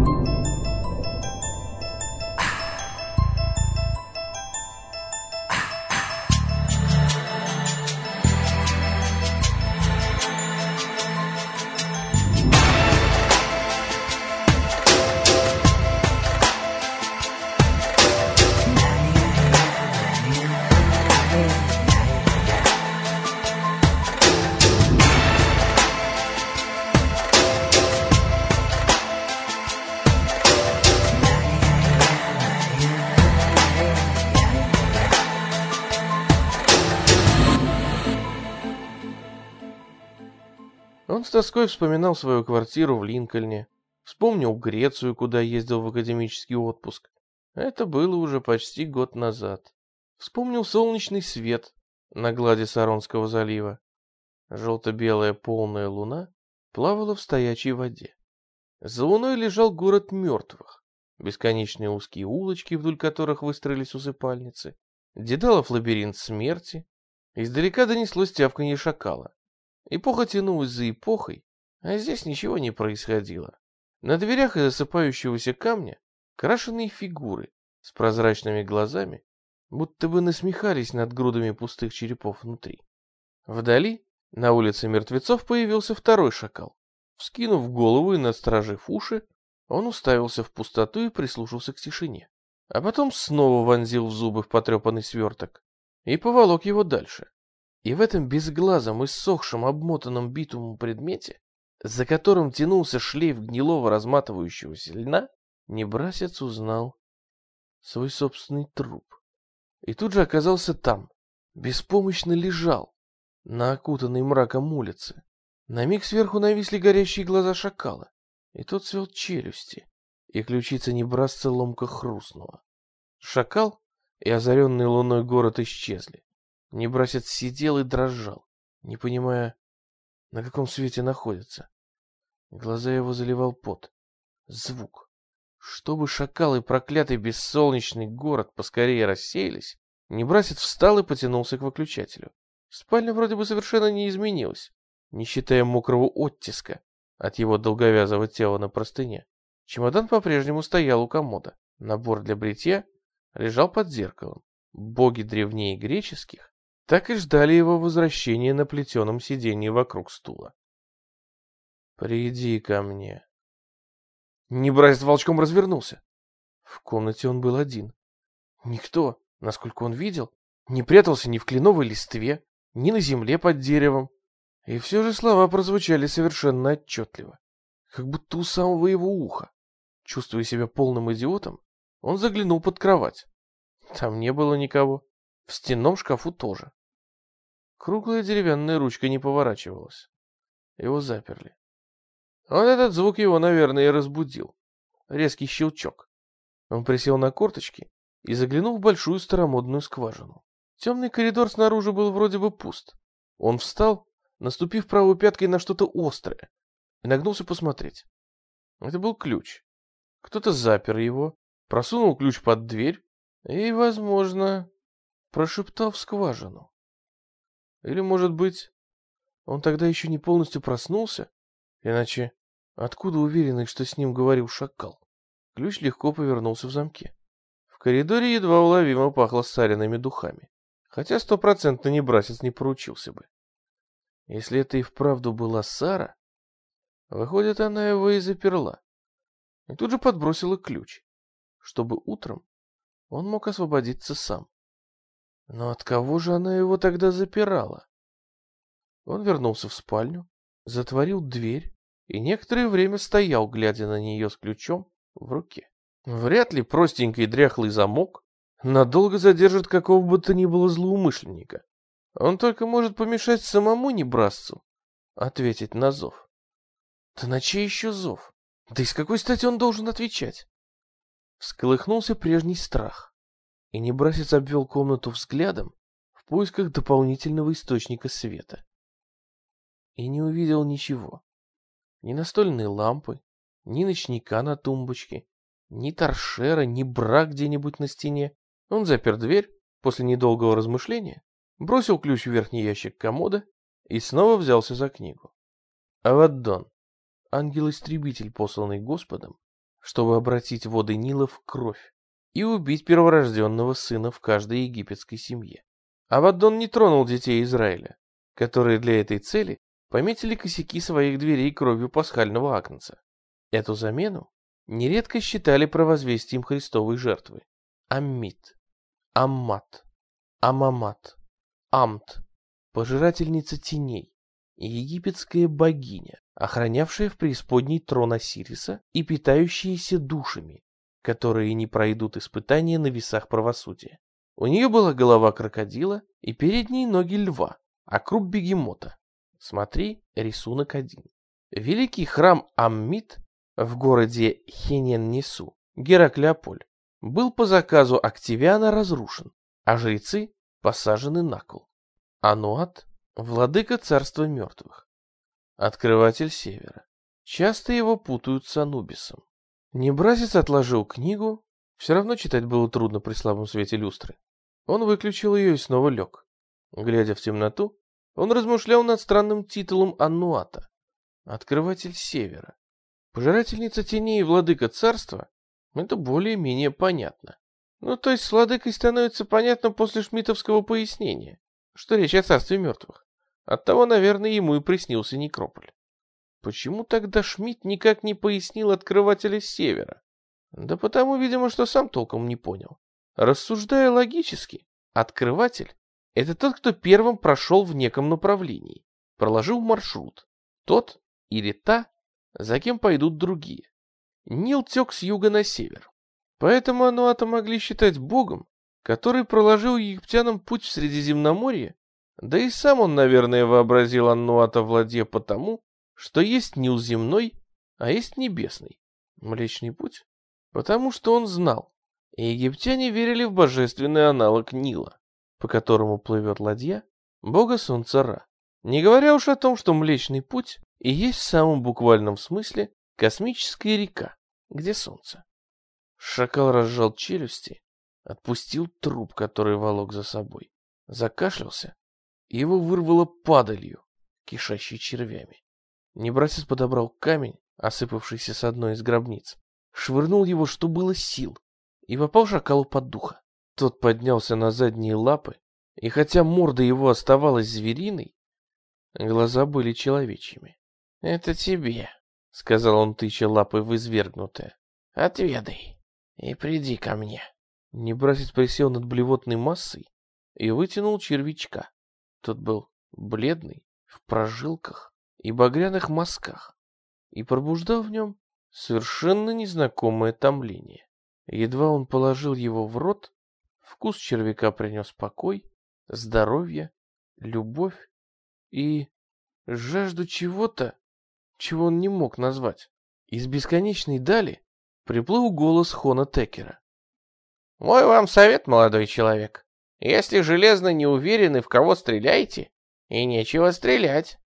Música Он с тоской вспоминал свою квартиру в Линкольне, вспомнил Грецию, куда ездил в академический отпуск. Это было уже почти год назад. Вспомнил солнечный свет на глади Саронского залива. Желто-белая полная луна плавала в стоячей воде. За луной лежал город мертвых, бесконечные узкие улочки, вдоль которых выстроились усыпальницы, Дедалов лабиринт смерти. Издалека донеслось тявканье шакала. Эпоха тянулась за эпохой, а здесь ничего не происходило. На дверях из осыпающегося камня крашеные фигуры с прозрачными глазами, будто бы насмехались над грудами пустых черепов внутри. Вдали, на улице мертвецов, появился второй шакал. Вскинув голову и настражив уши, он уставился в пустоту и прислушался к тишине. А потом снова вонзил в зубы в потрепанный сверток и поволок его дальше. И в этом безглазом, иссохшем, обмотанном битумом предмете, за которым тянулся шлейф гнилого разматывающегося льна, Небрасец узнал свой собственный труп. И тут же оказался там, беспомощно лежал, на окутанной мраком улице. На миг сверху нависли горящие глаза шакала, и тот свел челюсти, и ключица Небрасца ломко хрустнула. Шакал и озаренный луной город исчезли. Небрасец сидел и дрожал, не понимая, на каком свете находится. Глаза его заливал пот. Звук. Чтобы шакал и проклятый бессолнечный город поскорее рассеялись, Небрасец встал и потянулся к выключателю. Спальня вроде бы совершенно не изменилась, не считая мокрого оттиска от его долговязого тела на простыне. Чемодан по-прежнему стоял у комода. Набор для бритья лежал под зеркалом. Боги древнее греческих так и ждали его возвращения на плетеном сиденье вокруг стула. «Приди ко мне». Небрайс волчком развернулся. В комнате он был один. Никто, насколько он видел, не прятался ни в кленовой листве, ни на земле под деревом. И все же слова прозвучали совершенно отчетливо, как будто у самого его уха. Чувствуя себя полным идиотом, он заглянул под кровать. Там не было никого. В стенном шкафу тоже. Круглая деревянная ручка не поворачивалась. Его заперли. Вот этот звук его, наверное, и разбудил. Резкий щелчок. Он присел на корточки и заглянул в большую старомодную скважину. Темный коридор снаружи был вроде бы пуст. Он встал, наступив правой пяткой на что-то острое, и нагнулся посмотреть. Это был ключ. Кто-то запер его, просунул ключ под дверь и, возможно, прошептал в скважину. Или, может быть, он тогда еще не полностью проснулся? Иначе откуда уверенность, что с ним говорил шакал? Ключ легко повернулся в замке. В коридоре едва уловимо пахло старинными духами, хотя стопроцентно не брасец не поручился бы. Если это и вправду была Сара, выходит, она его и заперла. И тут же подбросила ключ, чтобы утром он мог освободиться сам. Но от кого же она его тогда запирала? Он вернулся в спальню, затворил дверь и некоторое время стоял, глядя на нее с ключом в руке. Вряд ли простенький дряхлый замок надолго задержит какого бы то ни было злоумышленника. Он только может помешать самому небрасцу ответить на зов. Да на чей еще зов? Да и с какой стати он должен отвечать? Всколыхнулся прежний страх и Небрасец обвел комнату взглядом в поисках дополнительного источника света. И не увидел ничего. Ни настольной лампы, ни ночника на тумбочке, ни торшера, ни бра где-нибудь на стене. Он запер дверь после недолгого размышления, бросил ключ в верхний ящик комода и снова взялся за книгу. Аваддон, ангел-истребитель, посланный Господом, чтобы обратить воды Нила в кровь и убить перворожденного сына в каждой египетской семье. Аваддон не тронул детей Израиля, которые для этой цели пометили косяки своих дверей кровью пасхального агнца. Эту замену нередко считали провозвестием Христовой жертвы. Аммит, Аммат, Амамат, Амт, пожирательница теней, египетская богиня, охранявшая в преисподней трон Осириса и питающаяся душами, которые не пройдут испытания на весах правосудия. У нее была голова крокодила и передние ноги льва, а круп бегемота. Смотри рисунок один. Великий храм Аммит в городе Хенен-Несу, Гераклеополь, был по заказу Октавиана разрушен, а жрецы посажены на кол. Ануат — владыка царства мертвых, открыватель севера. Часто его путают с Анубисом. Небразец отложил книгу, все равно читать было трудно при слабом свете люстры. Он выключил ее и снова лег. Глядя в темноту, он размышлял над странным титулом Аннуата — Открыватель Севера. Пожирательница теней и владыка царства — это более-менее понятно. Ну, то есть с владыкой становится понятно после шмитовского пояснения, что речь о царстве мертвых. Оттого, наверное, ему и приснился некрополь. Почему тогда Шмидт никак не пояснил открывателя севера? Да потому, видимо, что сам толком не понял. Рассуждая логически, открыватель — это тот, кто первым прошел в неком направлении, проложил маршрут. Тот или та, за кем пойдут другие. Нил тек с юга на север. Поэтому Ануата могли считать богом, который проложил египтянам путь в Средиземноморье, да и сам он, наверное, вообразил Аннуата в потому, что есть Нил земной, а есть небесный. Млечный путь? Потому что он знал, и египтяне верили в божественный аналог Нила, по которому плывет ладья бога солнца Ра. Не говоря уж о том, что Млечный путь и есть в самом буквальном смысле космическая река, где солнце. Шакал разжал челюсти, отпустил труп, который волок за собой, закашлялся, и его вырвало падалью, кишащей червями. Небрасец подобрал камень, осыпавшийся с одной из гробниц, швырнул его, что было сил, и попал шакалу под духа. Тот поднялся на задние лапы, и хотя морда его оставалась звериной, глаза были человечьими. — Это тебе, — сказал он, тыча лапой в извергнутое. — Отведай и приди ко мне. Небрасец присел над блевотной массой и вытянул червячка. Тот был бледный, в прожилках, и багряных мазках, и пробуждал в нем совершенно незнакомое томление. Едва он положил его в рот, вкус червяка принес покой, здоровье, любовь и жажду чего-то, чего он не мог назвать. Из бесконечной дали приплыл голос Хона Текера. «Мой вам совет, молодой человек. Если железно не уверены, в кого стреляете, и нечего стрелять.